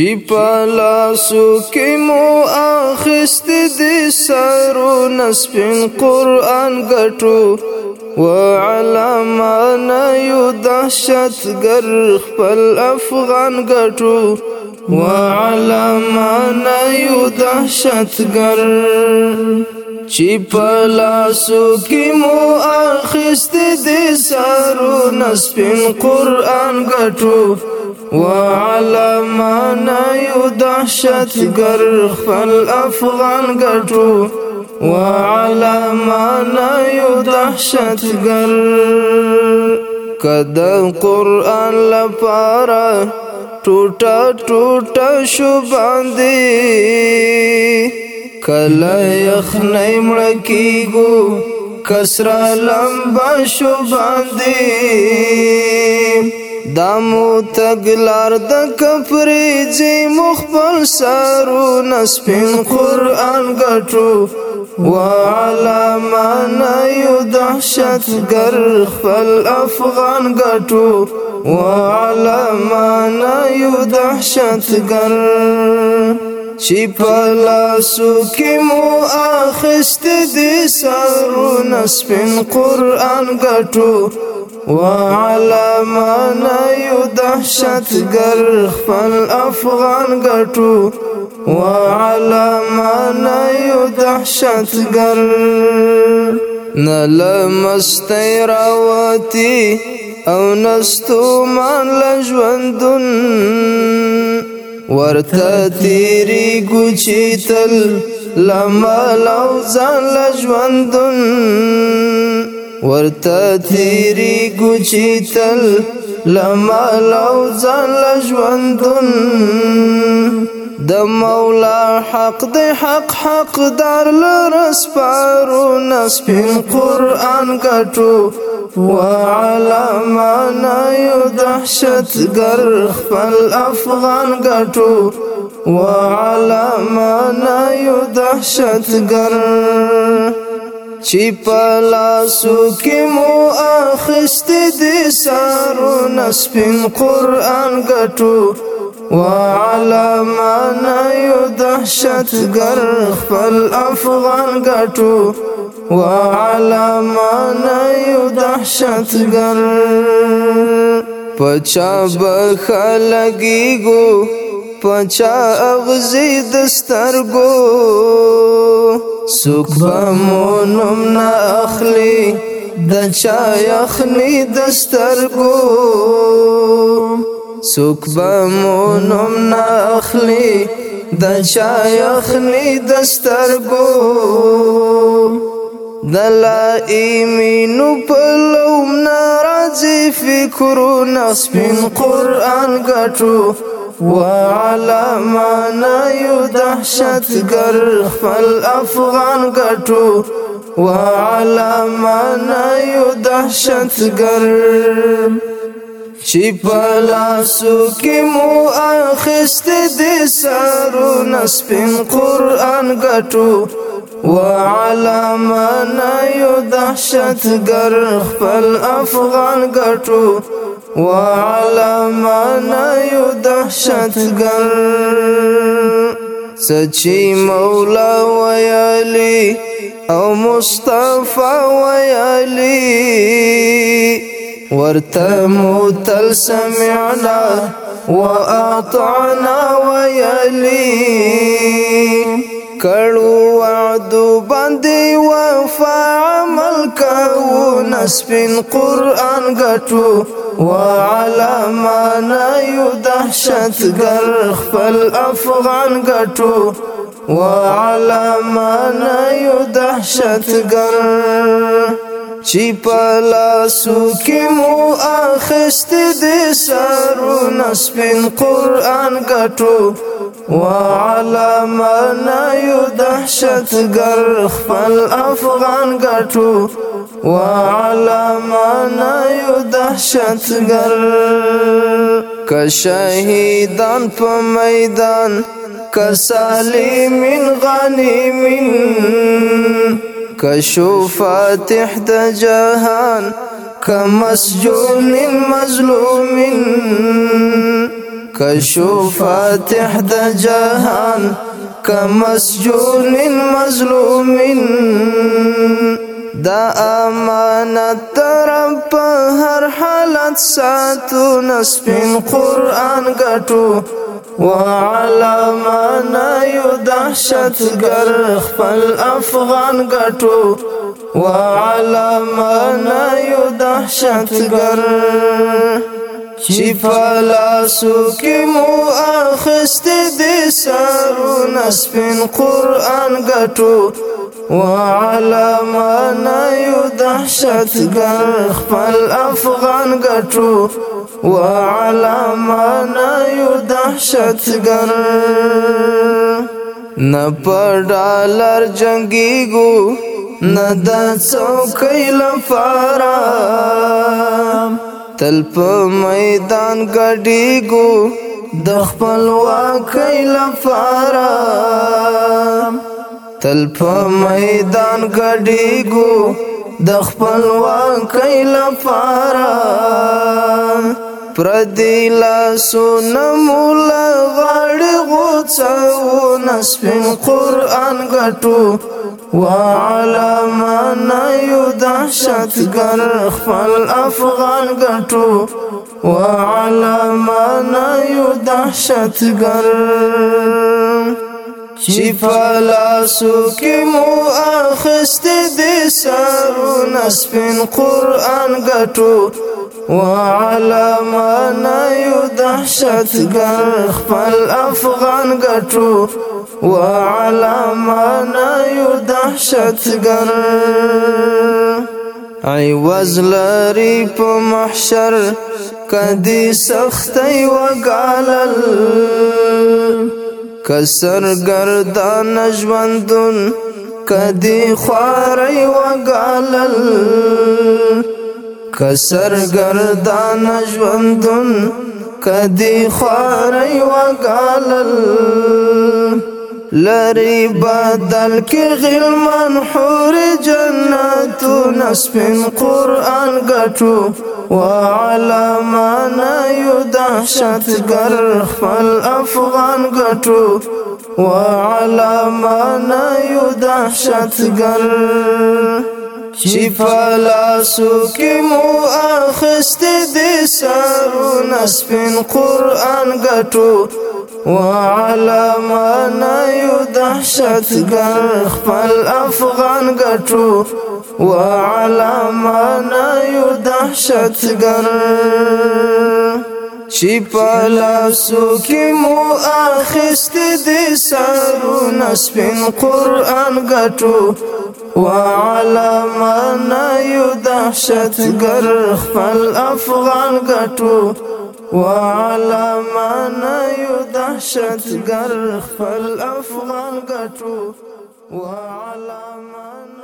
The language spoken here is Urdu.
جی چی پلاسو کی مو آخست دی سارو نسپین قرآن گٹو وعلمان یو دهشت گر جی خپل افغان گٹو وعلمان یو دهشت گر چی پلاسو کی مو آخست دی سارو نسپین قرآن گٹو وعلمان یو دهشت گر خپل افغان گټو وعلمان یو دهشت گر کدا قران لپاره ټوټه ټوټه شو باندې کله یخنۍ مړ کیګو کسرا لمبا شو باندې دامو تگلار د کفری جی مخبل سارو نسپین قرآن گٹو وعلامان یو دحشت گر خپل افغان گٹو وعلامان یو دحشت گر۔ چی پلاسو کی مو آخست دی سارو نسپین قرآن گٹو وعلمان یو دهشت گر خپل افغان گټو وعلمان یو دهشت گر. نل راوتی او نستو مان لجوندن. ورته تیری ګوچی تل لما لو ځان لجوندن. ورته تیری ګوچی تل لما لو ځان لژوندون د مولا حق د حق حق دار لرس پارو نسپین قران ګټو وعلمان یو دهشت گر. خپل افغان ګټو وعلمان یو دهشت گر. چی پلاسو کی مو آخست دی سارو نسپین قرآن گٹو. وعلمان یو دهشت گر خپل افغان گٹو. وعلمان یو دهشت گر. پچا بخلگی گو. پچا اغزی دسترگو سوک با مونم نا اخلی د چا یخنی دسترگو سوک با مونم نا اخلی د چا یخنی دسترگو دلا ایمینو پلوم ناراضی، فکرو نسپین قرآن گٹو وعلمان یو دهشت گر خپل افغان گټو وعلمان یو دهشت گر چې پلاسو کې مو اخست دي سارو نسپین قران گټو وعلمان یو دهشت گر خپل افغان گټو وعلمان یو دهشت گر سچی مولا ویالی او مصطفی ویالی ورتمو تل سمعنا واطعنا ویالی کړو وعدو باندې وفا عمل کو نسبین قران غټو وعلمان یو دهشت گر خپل افغان غټو وعلمان یو دهشت گر چی پلاسو کی مو آخست دی سارو نسبین قرآن گٹو وعلمان یو دحشت گر خپل افغان گٹو وعلمان یو دحشت گر کشهیدان په میدان کسالمین غنیمین کشو فاتح د جهان کمسجون مظلوم کشو فاتح د جهان کمسجون مظلوم دا امانت رب هر حالت ساتو نسپین قران غټو وعلمانا یو دهشت گر خپل افغان غټو وعلمانا یو دهشت گر چې فلاسو کې مو اخست دي سارو نسپین قران غټو وعلمانا یو دهشت گر خپل افغان غټو وعلمانا یو دهشت گر نه پر ډالر جنگيګو نه د څوکۍ لپاره تل په میدان ګډیګو د خپل واکۍ لپاره تل په میدان ګډیګو د خپل واکۍ لپاره پردی لا سونه مولا غړ غوڅو نسبین قران غټو وعلمانا یو دهشت گر، خپل افغان غټو وعلمانا یو دهشت گر۔ چې فلاسو کې مو اخست دي سارو نسبین قران غټو وعلمانا یو دهشت گر خپل افغان غټو وعلمانا یو دهشت گر ای وزلری په محشر، کدی سختي وګالل کسر گردان ژوندون کدی خواري وګالل کسر گردان ژوندون کدی خواري وګالل لری بدل کی غلمان حور جنتو نسبین قرآن گٹو وعلمانا یو دهشت گر خپل افغان گٹو وعلمانا یو دهشت گر چې فلاسو مو اخست دي سارو نسبین قران غټو وعلمانا یو دهشت گر خپل افغان غټو وعلمانا یو دهشت گر چې پلاسو کې مو اخست دي سارو نسبین قران غټو وعلمانا یو دهشت گر خپل افغان غټو وعلمانا یو دهشت گر خپل افغان غټو وعلمانا یو